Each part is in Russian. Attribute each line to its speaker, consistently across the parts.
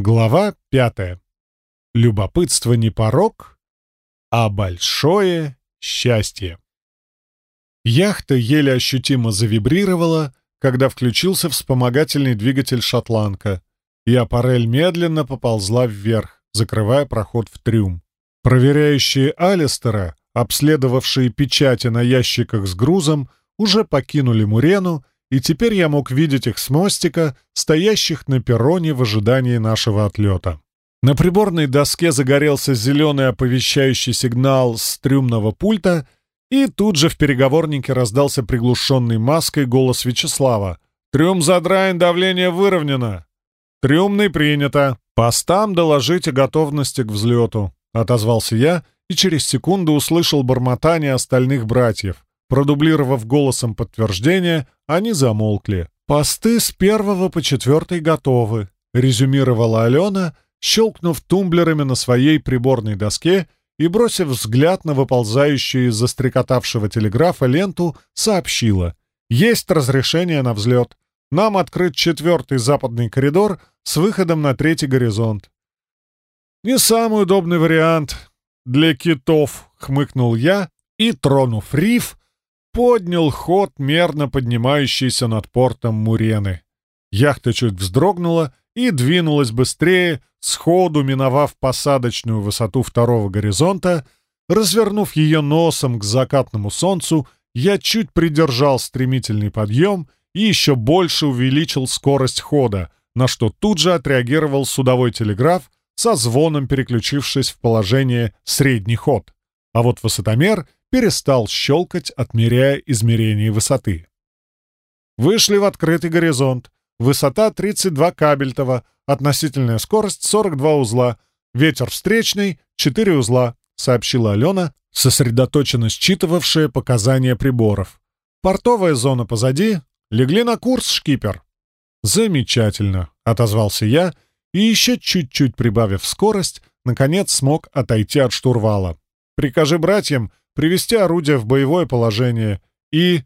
Speaker 1: Глава пятая. Любопытство не порог, а большое счастье. Яхта еле ощутимо завибрировала, когда включился вспомогательный двигатель «Шотландка», и аппарель медленно поползла вверх, закрывая проход в трюм. Проверяющие Алистера, обследовавшие печати на ящиках с грузом, уже покинули Мурену и теперь я мог видеть их с мостика, стоящих на перроне в ожидании нашего отлета. На приборной доске загорелся зеленый оповещающий сигнал с трюмного пульта, и тут же в переговорнике раздался приглушенный маской голос Вячеслава. «Трюм задраен, давление выровнено!» «Трюмный принято! Постам доложите готовности к взлету!» — отозвался я и через секунду услышал бормотание остальных братьев. Продублировав голосом подтверждение, они замолкли. «Посты с первого по четвертый готовы», — резюмировала Алена, щелкнув тумблерами на своей приборной доске и, бросив взгляд на выползающую из застрекотавшего телеграфа ленту, сообщила. «Есть разрешение на взлет. Нам открыт четвертый западный коридор с выходом на третий горизонт». «Не самый удобный вариант для китов», — хмыкнул я и, тронув риф, поднял ход, мерно поднимающийся над портом Мурены. Яхта чуть вздрогнула и двинулась быстрее, сходу миновав посадочную высоту второго горизонта. Развернув ее носом к закатному солнцу, я чуть придержал стремительный подъем и еще больше увеличил скорость хода, на что тут же отреагировал судовой телеграф, со звоном переключившись в положение «средний ход». А вот высотомер — перестал щелкать, отмеряя измерение высоты. Вышли в открытый горизонт. Высота 32 кабельтова, относительная скорость 42 узла, ветер встречный 4 узла, сообщила Алена, сосредоточенно считывавшая показания приборов. Портовая зона позади. Легли на курс, шкипер. Замечательно, отозвался я и еще чуть-чуть прибавив скорость, наконец смог отойти от штурвала. Прикажи братьям привести орудие в боевое положение и...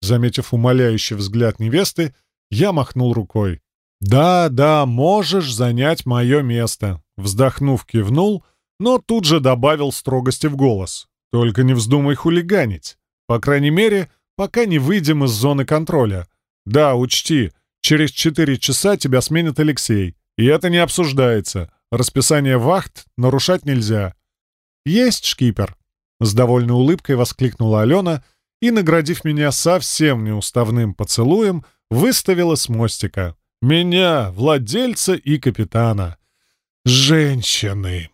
Speaker 1: Заметив умоляющий взгляд невесты, я махнул рукой. «Да, да, можешь занять мое место», — вздохнув, кивнул, но тут же добавил строгости в голос. «Только не вздумай хулиганить. По крайней мере, пока не выйдем из зоны контроля. Да, учти, через четыре часа тебя сменит Алексей, и это не обсуждается. Расписание вахт нарушать нельзя». «Есть, шкипер», с довольной улыбкой воскликнула Алена и, наградив меня совсем неуставным поцелуем, выставила с мостика. «Меня, владельца и капитана. Женщины!»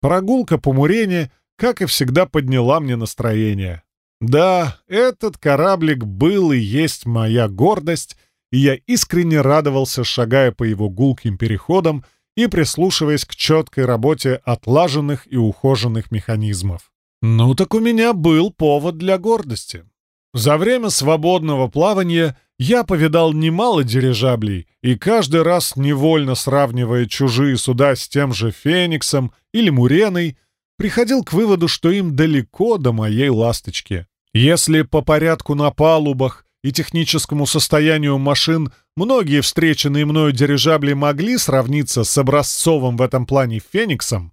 Speaker 1: Прогулка по Мурене, как и всегда, подняла мне настроение. Да, этот кораблик был и есть моя гордость, и я искренне радовался, шагая по его гулким переходам и прислушиваясь к четкой работе отлаженных и ухоженных механизмов. Ну так у меня был повод для гордости. За время свободного плавания я повидал немало дирижаблей, и каждый раз, невольно сравнивая чужие суда с тем же «Фениксом» или «Муреной», приходил к выводу, что им далеко до моей «Ласточки». Если по порядку на палубах и техническому состоянию машин многие встреченные мною дирижабли могли сравниться с образцовым в этом плане «Фениксом»,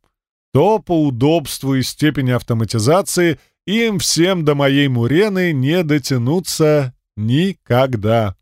Speaker 1: то по удобству и степени автоматизации им всем до моей Мурены не дотянуться никогда.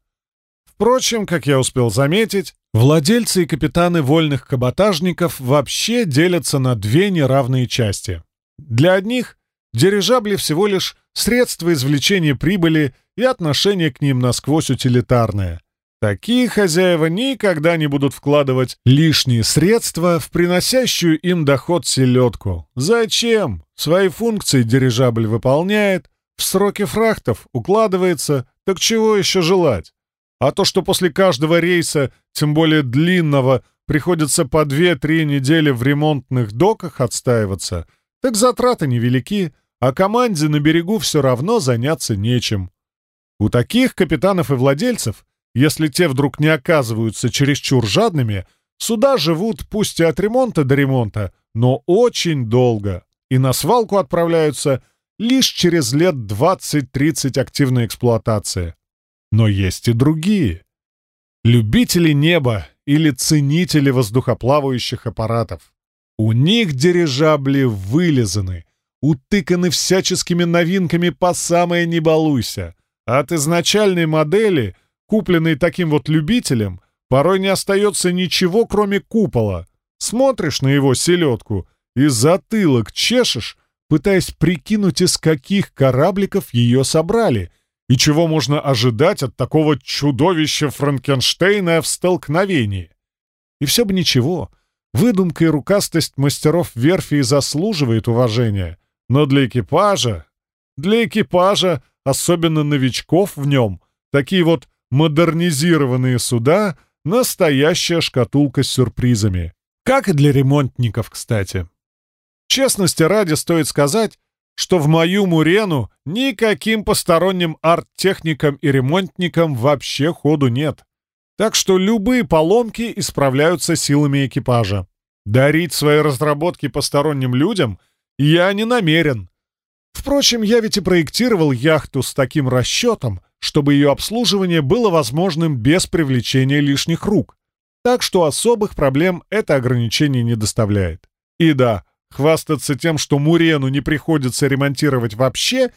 Speaker 1: Впрочем, как я успел заметить, владельцы и капитаны вольных каботажников вообще делятся на две неравные части. Для одних дирижабли всего лишь средство извлечения прибыли и отношение к ним насквозь утилитарное — Такие хозяева никогда не будут вкладывать лишние средства в приносящую им доход селедку. Зачем? Свои функции дирижабль выполняет, в сроки фрахтов укладывается, так чего еще желать? А то, что после каждого рейса, тем более длинного, приходится по 2-3 недели в ремонтных доках отстаиваться, так затраты невелики, а команде на берегу все равно заняться нечем. У таких капитанов и владельцев если те вдруг не оказываются чересчур жадными, суда живут пусть и от ремонта до ремонта, но очень долго, и на свалку отправляются лишь через лет 20-30 активной эксплуатации. Но есть и другие. Любители неба или ценители воздухоплавающих аппаратов. У них дирижабли вылизаны, утыканы всяческими новинками по самое не балуйся. От изначальной модели, купленной таким вот любителем, порой не остается ничего, кроме купола. Смотришь на его селедку и затылок чешешь, пытаясь прикинуть, из каких корабликов ее собрали, и чего можно ожидать от такого чудовища Франкенштейна в столкновении. И все бы ничего, выдумка и рукастость мастеров верфи заслуживает уважения, но для экипажа, для экипажа, особенно новичков в нем, такие вот модернизированные суда — настоящая шкатулка с сюрпризами. Как и для ремонтников, кстати. Честности ради стоит сказать, что в мою Мурену никаким посторонним арт-техникам и ремонтникам вообще ходу нет. Так что любые поломки исправляются силами экипажа. Дарить свои разработки посторонним людям я не намерен. Впрочем, я ведь и проектировал яхту с таким расчетом, чтобы ее обслуживание было возможным без привлечения лишних рук. Так что особых проблем это ограничение не доставляет. И да, Хвастаться тем, что Мурену не приходится ремонтировать вообще,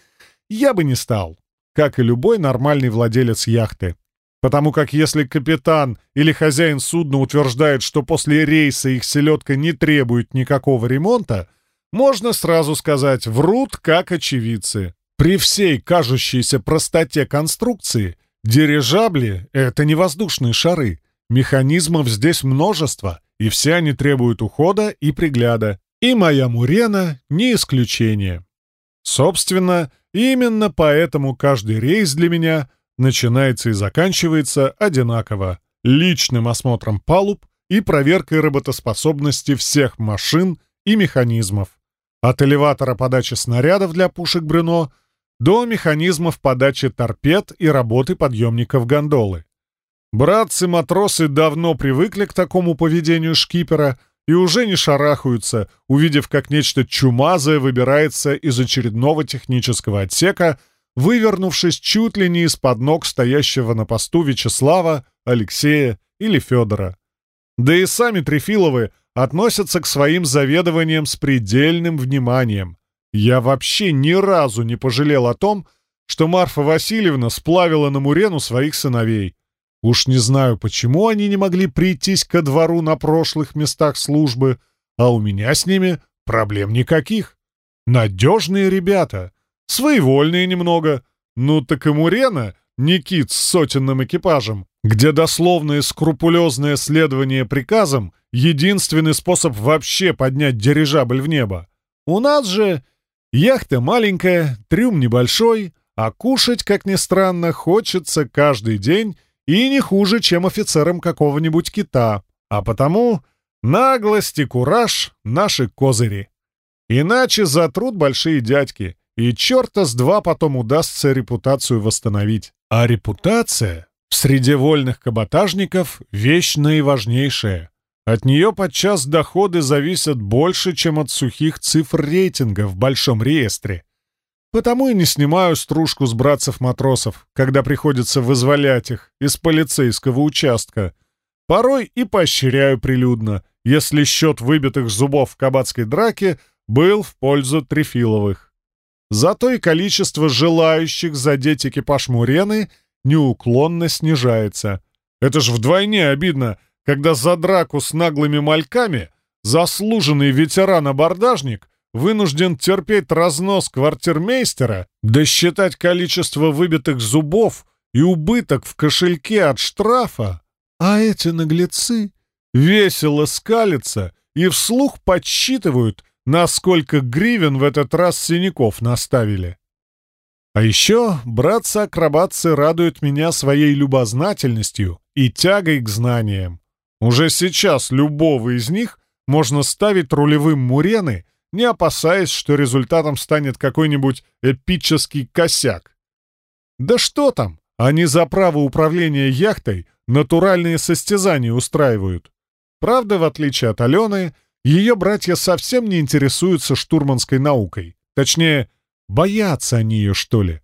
Speaker 1: я бы не стал, как и любой нормальный владелец яхты. Потому как если капитан или хозяин судна утверждает, что после рейса их селедка не требует никакого ремонта, можно сразу сказать «врут, как очевидцы». При всей кажущейся простоте конструкции дирижабли — это не воздушные шары. Механизмов здесь множество, и все они требуют ухода и пригляда. И моя Мурена не исключение. Собственно, именно поэтому каждый рейс для меня начинается и заканчивается одинаково — личным осмотром палуб и проверкой работоспособности всех машин и механизмов. От элеватора подачи снарядов для пушек Брюно до механизмов подачи торпед и работы подъемников гондолы. Братцы-матросы давно привыкли к такому поведению шкипера — и уже не шарахаются, увидев, как нечто чумазое выбирается из очередного технического отсека, вывернувшись чуть ли не из-под ног стоящего на посту Вячеслава, Алексея или Федора. Да и сами Трефиловы относятся к своим заведованиям с предельным вниманием. Я вообще ни разу не пожалел о том, что Марфа Васильевна сплавила на Мурену своих сыновей. Уж не знаю, почему они не могли прийтись ко двору на прошлых местах службы, а у меня с ними проблем никаких. Надежные ребята, своевольные немного. Ну так и Мурена, Никит с сотенным экипажем, где дословное скрупулезное следование приказам — единственный способ вообще поднять дирижабль в небо. У нас же яхта маленькая, трюм небольшой, а кушать, как ни странно, хочется каждый день и не хуже, чем офицерам какого-нибудь кита, а потому наглость и кураж — наши козыри. Иначе затрут большие дядьки, и черта с два потом удастся репутацию восстановить. А репутация в среде вольных каботажников — вещь наиважнейшая. От нее подчас доходы зависят больше, чем от сухих цифр рейтинга в большом реестре. Потому и не снимаю стружку с братцев-матросов, когда приходится вызволять их из полицейского участка. Порой и поощряю прилюдно, если счет выбитых зубов в кабацкой драке был в пользу Трефиловых. Зато и количество желающих задеть экипаж Мурены неуклонно снижается. Это ж вдвойне обидно, когда за драку с наглыми мальками заслуженный ветеран-абордажник вынужден терпеть разнос квартирмейстера, досчитать количество выбитых зубов и убыток в кошельке от штрафа, а эти наглецы весело скалятся и вслух подсчитывают, насколько гривен в этот раз синяков наставили. А еще братцы-акробатцы радуют меня своей любознательностью и тягой к знаниям. Уже сейчас любого из них можно ставить рулевым мурены не опасаясь, что результатом станет какой-нибудь эпический косяк. Да что там, они за право управления яхтой натуральные состязания устраивают. Правда, в отличие от Алены, ее братья совсем не интересуются штурманской наукой. Точнее, боятся они ее, что ли.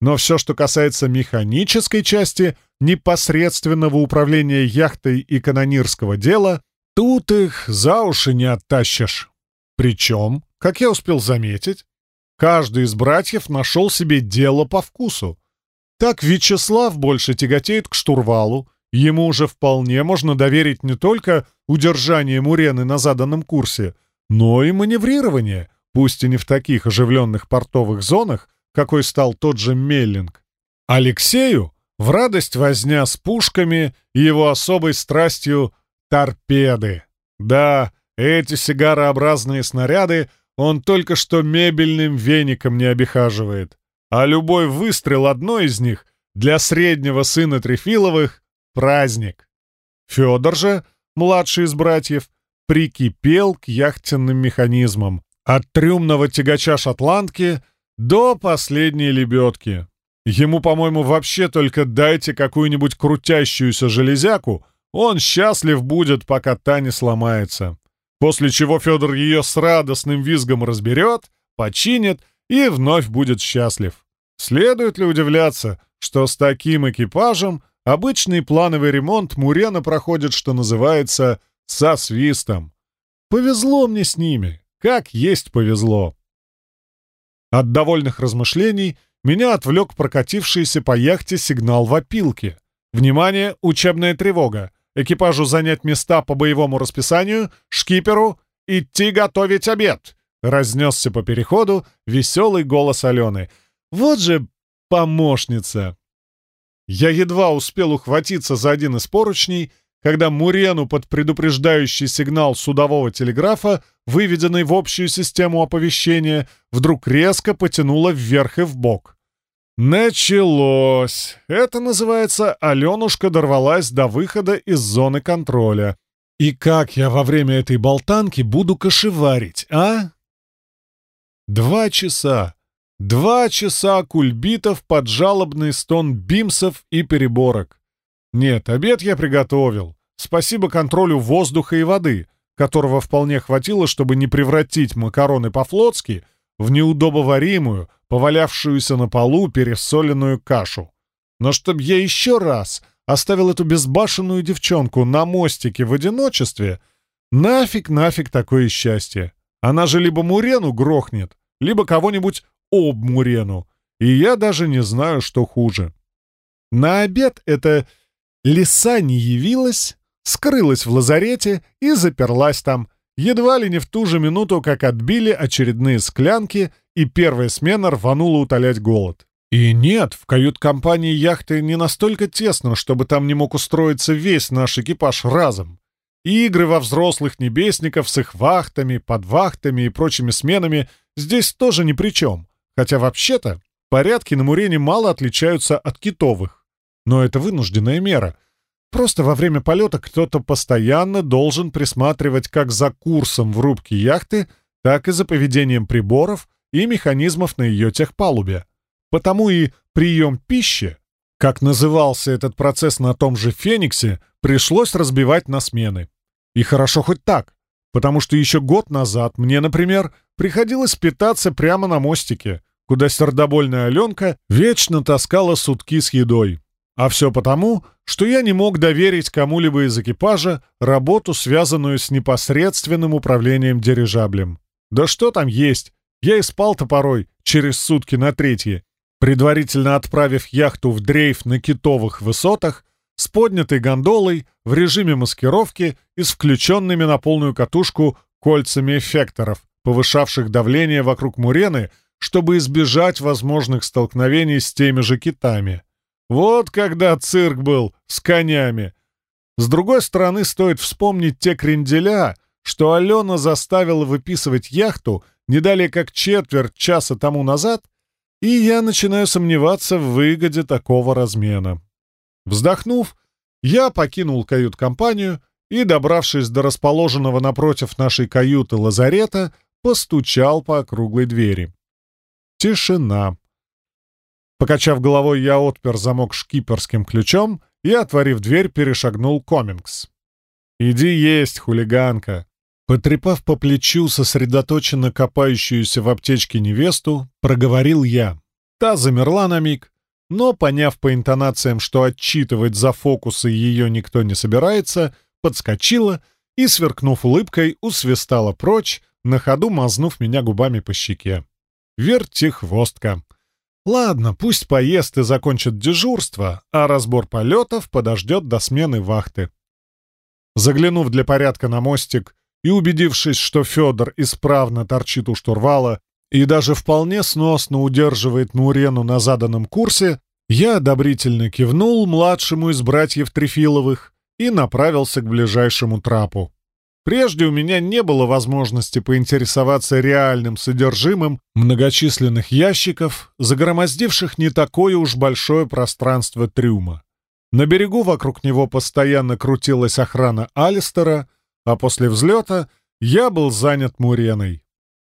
Speaker 1: Но все, что касается механической части, непосредственного управления яхтой и канонирского дела, тут их за уши не оттащишь. Причем, как я успел заметить, каждый из братьев нашел себе дело по вкусу. Так Вячеслав больше тяготеет к штурвалу, ему уже вполне можно доверить не только удержание Мурены на заданном курсе, но и маневрирование, пусть и не в таких оживленных портовых зонах, какой стал тот же Меллинг. Алексею в радость возня с пушками и его особой страстью торпеды. Да, эти сигарообразные снаряды он только что мебельным веником не обихаживает. А любой выстрел одной из них для среднего сына Трефиловых — праздник. Федор же, младший из братьев, прикипел к яхтенным механизмам. От трюмного тягача шотландки до последней лебедки. Ему, по-моему, вообще только дайте какую-нибудь крутящуюся железяку, он счастлив будет, пока та не сломается. После чего Федор ее с радостным визгом разберет, починит и вновь будет счастлив. Следует ли удивляться, что с таким экипажем обычный плановый ремонт Мурена проходит, что называется, со свистом. Повезло мне с ними, как есть повезло. От довольных размышлений меня отвлек прокатившийся по яхте сигнал в опилке. «Внимание! Учебная тревога! Экипажу занять места по боевому расписанию, шкиперу идти готовить обед!» Разнесся по переходу веселый голос Алены. «Вот же помощница!» Я едва успел ухватиться за один из поручней, когда Мурену под предупреждающий сигнал судового телеграфа, выведенный в общую систему оповещения, вдруг резко потянуло вверх и вбок. Началось. Это называется «Аленушка дорвалась до выхода из зоны контроля». И как я во время этой болтанки буду кошеварить, а? Два часа. Два часа кульбитов под жалобный стон бимсов и переборок. Нет, обед я приготовил. Спасибо контролю воздуха и воды, которого вполне хватило, чтобы не превратить макароны по-флотски в неудобоваримую, повалявшуюся на полу пересоленную кашу. Но чтобы я еще раз оставил эту безбашенную девчонку на мостике в одиночестве, нафиг, нафиг такое счастье. Она же либо Мурену грохнет, либо кого-нибудь об Мурену, и я даже не знаю, что хуже. На обед эта лиса не явилась, скрылась в лазарете и заперлась там, едва ли не в ту же минуту, как отбили очередные склянки, и первая смена рванула утолять голод. И нет, в кают-компании яхты не настолько тесно, чтобы там не мог устроиться весь наш экипаж разом. И игры во взрослых небесников с их вахтами, подвахтами и прочими сменами здесь тоже ни при чем. Хотя вообще-то порядки на Мурене мало отличаются от китовых. Но это вынужденная мера — Просто во время полета кто-то постоянно должен присматривать как за курсом в рубке яхты, так и за поведением приборов и механизмов на ее техпалубе. Потому и прием пищи, как назывался этот процесс на том же «Фениксе», пришлось разбивать на смены. И хорошо хоть так, потому что еще год назад мне, например, приходилось питаться прямо на мостике, куда сердобольная Аленка вечно таскала сутки с едой. А все потому, что я не мог доверить кому-либо из экипажа работу, связанную с непосредственным управлением дирижаблем. Да что там есть? Я и спал-то порой, через сутки на третье, предварительно отправив яхту в дрейф на китовых высотах, с поднятой гондолой, в режиме маскировки и с включенными на полную катушку кольцами эффекторов, повышавших давление вокруг Мурены, чтобы избежать возможных столкновений с теми же китами. Вот когда цирк был с конями. С другой стороны, стоит вспомнить те кренделя, что Алена заставила выписывать яхту не далее как четверть часа тому назад, и я начинаю сомневаться в выгоде такого размена. Вздохнув, я покинул кают-компанию и, добравшись до расположенного напротив нашей каюты лазарета, постучал по округлой двери. Тишина. Покачав головой, я отпер замок шкиперским ключом и, отворив дверь, перешагнул Комингс. «Иди есть, хулиганка!» Потрепав по плечу сосредоточенно копающуюся в аптечке невесту, проговорил я. Та замерла на миг, но, поняв по интонациям, что отчитывать за фокусы ее никто не собирается, подскочила и, сверкнув улыбкой, усвистала прочь, на ходу мазнув меня губами по щеке. Вертихвостка. Ладно, пусть поест и закончит дежурство, а разбор полетов подождет до смены вахты. Заглянув для порядка на мостик и убедившись, что Федор исправно торчит у штурвала и даже вполне сносно удерживает Мурену на заданном курсе, я одобрительно кивнул младшему из братьев Трефиловых и направился к ближайшему трапу. Прежде у меня не было возможности поинтересоваться реальным содержимым многочисленных ящиков, загромоздивших не такое уж большое пространство трюма. На берегу вокруг него постоянно крутилась охрана Алистера, а после взлета я был занят Муреной.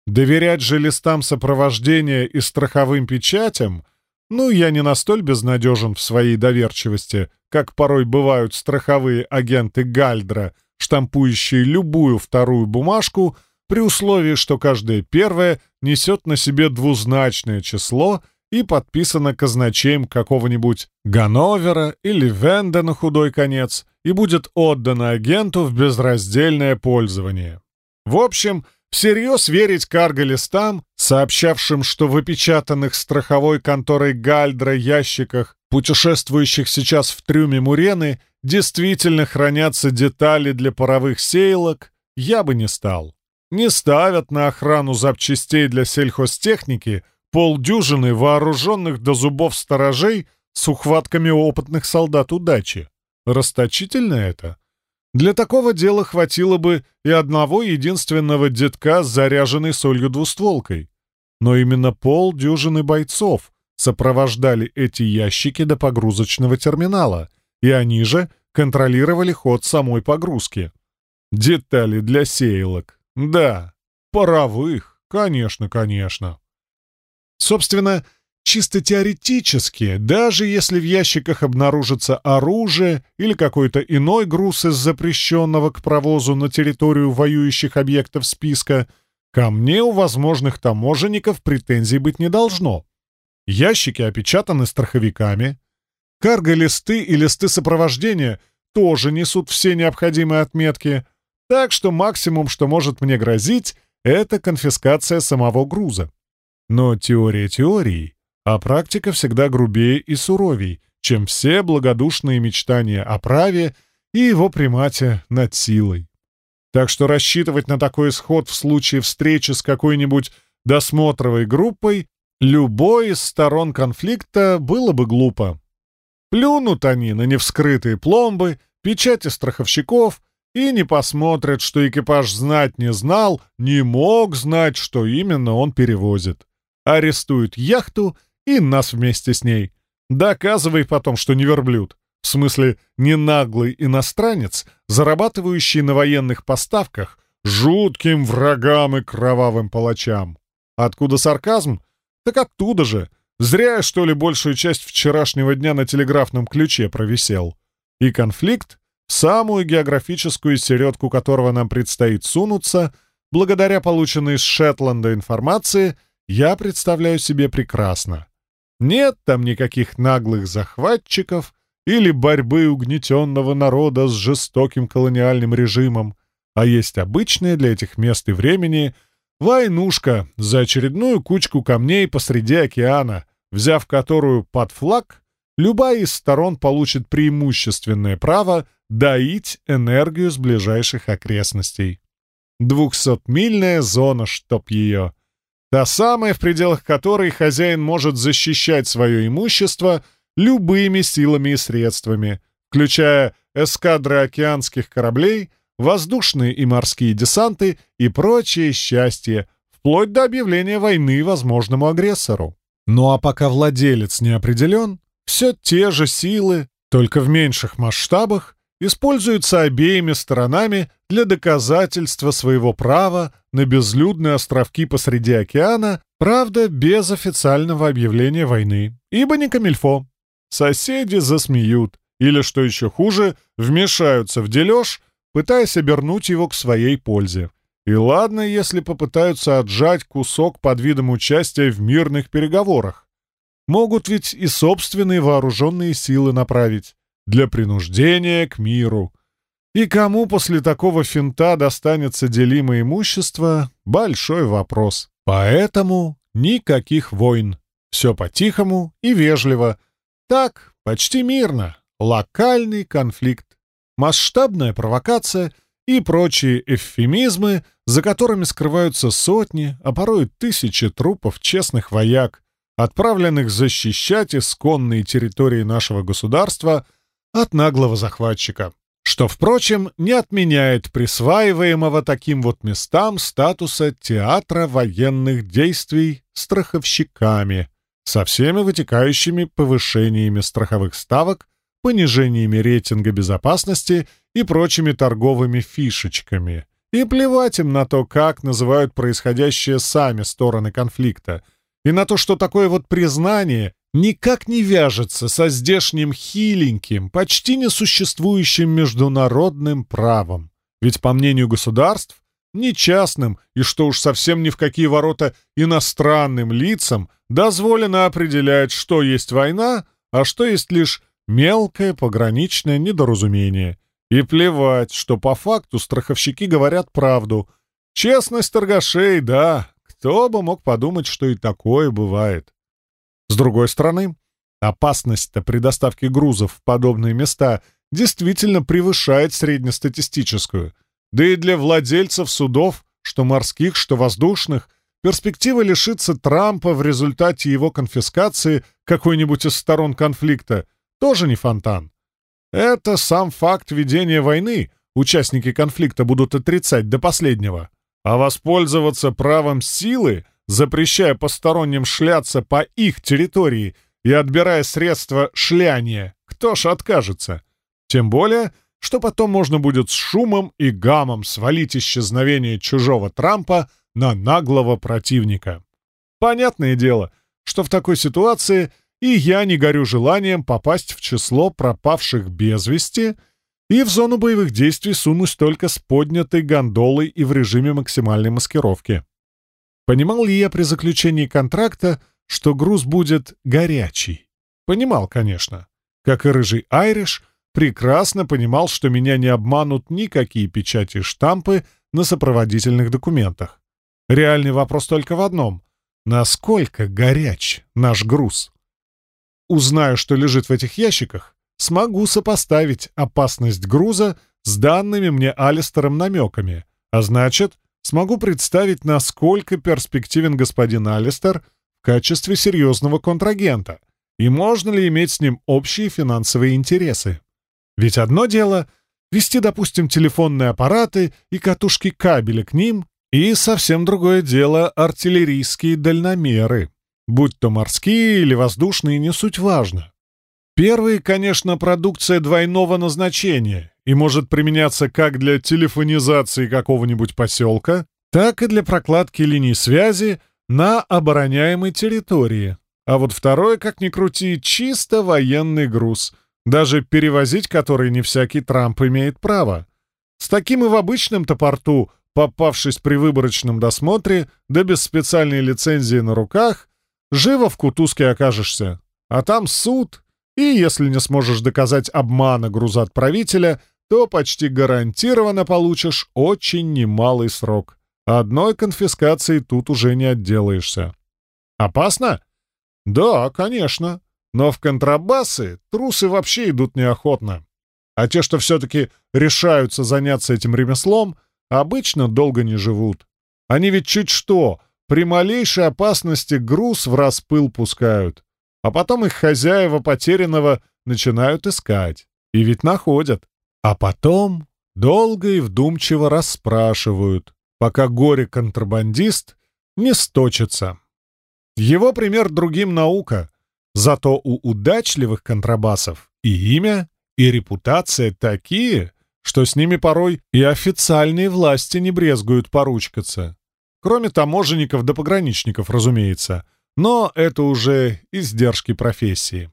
Speaker 1: Доверять же листам сопровождения и страховым печатям, ну, я не настоль безнадежен в своей доверчивости, как порой бывают страховые агенты Гальдра, штампующие любую вторую бумажку, при условии, что каждая первая несет на себе двузначное число — и подписано казначеем какого-нибудь Ганновера или Венда на худой конец и будет отдано агенту в безраздельное пользование. В общем, всерьез верить карго-листам, сообщавшим, что в опечатанных страховой конторой Гальдра ящиках, путешествующих сейчас в трюме Мурены, действительно хранятся детали для паровых сейлок, я бы не стал. Не ставят на охрану запчастей для сельхозтехники — полдюжины вооруженных до зубов сторожей с ухватками опытных солдат удачи. Расточительно это? Для такого дела хватило бы и одного единственного детка с заряженной солью двустволкой. Но именно полдюжины бойцов сопровождали эти ящики до погрузочного терминала, и они же контролировали ход самой погрузки. Детали для сеялок. Да, паровых, конечно, конечно. Собственно, чисто теоретически, даже если в ящиках обнаружится оружие или какой-то иной груз из запрещенного к провозу на территорию воюющих объектов списка, ко мне у возможных таможенников претензий быть не должно. Ящики опечатаны страховиками. Карго-листы и листы сопровождения тоже несут все необходимые отметки, так что максимум, что может мне грозить, это конфискация самого груза. Но теория теорией, а практика всегда грубее и суровей, чем все благодушные мечтания о праве и его примате над силой. Так что рассчитывать на такой исход в случае встречи с какой-нибудь досмотровой группой любой из сторон конфликта было бы глупо. Плюнут они на невскрытые пломбы, печати страховщиков и не посмотрят, что экипаж знать не знал, не мог знать, что именно он перевозит арестуют яхту и нас вместе с ней. Доказывай потом, что не верблюд. В смысле, не наглый иностранец, зарабатывающий на военных поставках жутким врагам и кровавым палачам. Откуда сарказм? Так оттуда же. Зря, что ли, большую часть вчерашнего дня на телеграфном ключе провисел. И конфликт, самую географическую середку которого нам предстоит сунуться, благодаря полученной из Шетланда информации, я представляю себе прекрасно. Нет там никаких наглых захватчиков или борьбы угнетенного народа с жестоким колониальным режимом, а есть обычная для этих мест и времени войнушка за очередную кучку камней посреди океана, взяв которую под флаг, любая из сторон получит преимущественное право доить энергию с ближайших окрестностей. Двухсотмильная зона, чтоб ее — Та самая, в пределах которой хозяин может защищать свое имущество любыми силами и средствами, включая эскадры океанских кораблей, воздушные и морские десанты и прочее счастье, вплоть до объявления войны возможному агрессору. Ну а пока владелец не определен, все те же силы, только в меньших масштабах, используются обеими сторонами для доказательства своего права на безлюдные островки посреди океана, правда, без официального объявления войны, ибо не камильфо. Соседи засмеют, или, что еще хуже, вмешаются в дележ, пытаясь обернуть его к своей пользе. И ладно, если попытаются отжать кусок под видом участия в мирных переговорах. могут ведь и собственные вооруженные силы направить для принуждения к миру. И кому после такого финта достанется делимое имущество — большой вопрос. Поэтому никаких войн. Все по-тихому и вежливо. Так, почти мирно. Локальный конфликт. Масштабная провокация и прочие эвфемизмы, за которыми скрываются сотни, а порой тысячи трупов честных вояк, отправленных защищать исконные территории нашего государства от наглого захватчика, что, впрочем, не отменяет присваиваемого таким вот местам статуса театра военных действий страховщиками со всеми вытекающими повышениями страховых ставок, понижениями рейтинга безопасности и прочими торговыми фишечками. И плевать им на то, как называют происходящее сами стороны конфликта — и на то, что такое вот признание никак не вяжется со здешним хиленьким, почти несуществующим международным правом. Ведь, по мнению государств, не частным и, что уж совсем ни в какие ворота, иностранным лицам дозволено определять, что есть война, а что есть лишь мелкое пограничное недоразумение. И плевать, что по факту страховщики говорят правду. Честность торгашей, да, кто бы мог подумать, что и такое бывает. С другой стороны, опасность-то при доставке грузов в подобные места действительно превышает среднестатистическую. Да и для владельцев судов, что морских, что воздушных, перспектива лишиться Трампа в результате его конфискации какой-нибудь из сторон конфликта тоже не фонтан. Это сам факт ведения войны участники конфликта будут отрицать до последнего. А воспользоваться правом силы, запрещая посторонним шляться по их территории и отбирая средства шляния, кто ж откажется? Тем более, что потом можно будет с шумом и гамом свалить исчезновение чужого Трампа на наглого противника. Понятное дело, что в такой ситуации и я не горю желанием попасть в число пропавших без вести — и в зону боевых действий сунусь только с поднятой гондолой и в режиме максимальной маскировки. Понимал ли я при заключении контракта, что груз будет горячий? Понимал, конечно. Как и рыжий Айриш, прекрасно понимал, что меня не обманут никакие печати и штампы на сопроводительных документах. Реальный вопрос только в одном — насколько горяч наш груз? Узнаю, что лежит в этих ящиках, смогу сопоставить опасность груза с данными мне Алистером намеками, а значит, смогу представить, насколько перспективен господин Алистер в качестве серьезного контрагента и можно ли иметь с ним общие финансовые интересы. Ведь одно дело — вести, допустим, телефонные аппараты и катушки кабеля к ним, и совсем другое дело — артиллерийские дальномеры. Будь то морские или воздушные, не суть важно. Первый, конечно, продукция двойного назначения и может применяться как для телефонизации какого-нибудь поселка, так и для прокладки линий связи на обороняемой территории. А вот второй, как ни крути, чисто военный груз, даже перевозить который не всякий Трамп имеет право. С таким и в обычном-то порту, попавшись при выборочном досмотре, да без специальной лицензии на руках, живо в кутузке окажешься. А там суд, и если не сможешь доказать обмана грузоотправителя, то почти гарантированно получишь очень немалый срок. Одной конфискации тут уже не отделаешься. Опасно? Да, конечно. Но в контрабасы трусы вообще идут неохотно. А те, что все-таки решаются заняться этим ремеслом, обычно долго не живут. Они ведь чуть что, при малейшей опасности груз в распыл пускают. А потом их хозяева потерянного начинают искать. И ведь находят. А потом долго и вдумчиво расспрашивают, пока горе-контрабандист не сточится. Его пример другим наука. Зато у удачливых контрабасов и имя, и репутация такие, что с ними порой и официальные власти не брезгуют поручкаться. Кроме таможенников да пограничников, разумеется — но это уже издержки профессии.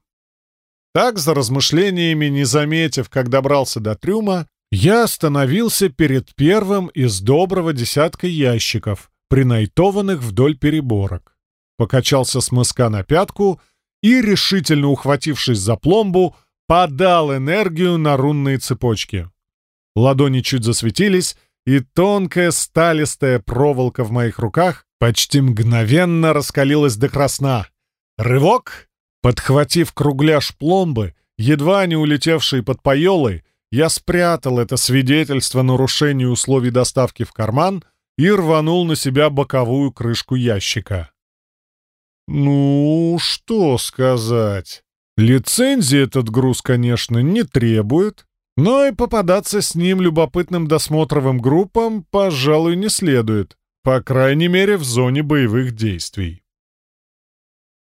Speaker 1: Так, за размышлениями, не заметив, как добрался до трюма, я остановился перед первым из доброго десятка ящиков, принайтованных вдоль переборок. Покачался с мыска на пятку и, решительно ухватившись за пломбу, подал энергию на рунные цепочки. Ладони чуть засветились, и тонкая сталистая проволока в моих руках почти мгновенно раскалилась до красна. Рывок! Подхватив кругляш пломбы, едва не улетевший под поелой, я спрятал это свидетельство нарушения условий доставки в карман и рванул на себя боковую крышку ящика. Ну, что сказать. Лицензии этот груз, конечно, не требует, но и попадаться с ним любопытным досмотровым группам, пожалуй, не следует, по крайней мере, в зоне боевых действий.